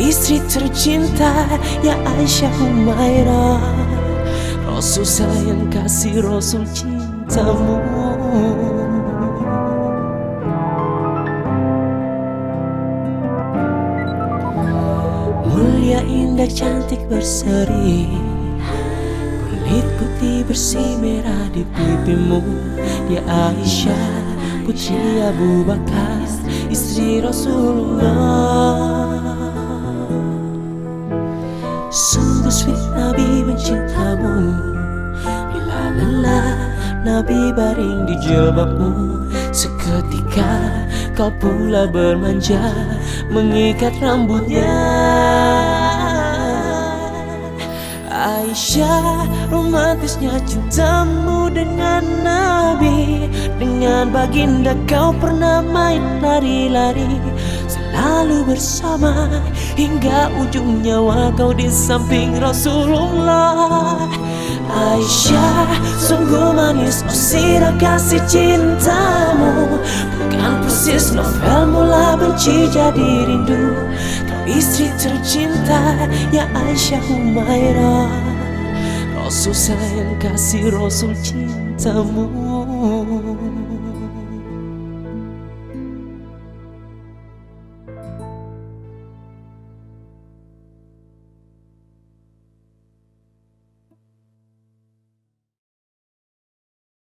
Istri tercinta ya Aisyah Humaira. Rasul sayang kasih Rasul cintamu. Mulia indah cantik berseri. Kulit putih bersih merah di pipimu. Ya Aisyah putri Abu Bakar Istri Rasulullah Sungguh sweet Nabi mencintamu. Bila lelah Nabi baring di jilbabmu. Seketika kau pula bermanja Mengikat rambutnya. Aisyah romantisnya cintamu dengan Nabi. Dengan baginda kau pernah main lari-lari Selalu bersama hingga ujung nyawa kau di samping Rasulullah. Aisyah sungguh manis oh sirah kasih cintamu. Bukan persis novel mula benci jadi rindu. Kau istri tercinta ya Aisyah Humaira. Rasul sayang kasih Rasul cintamu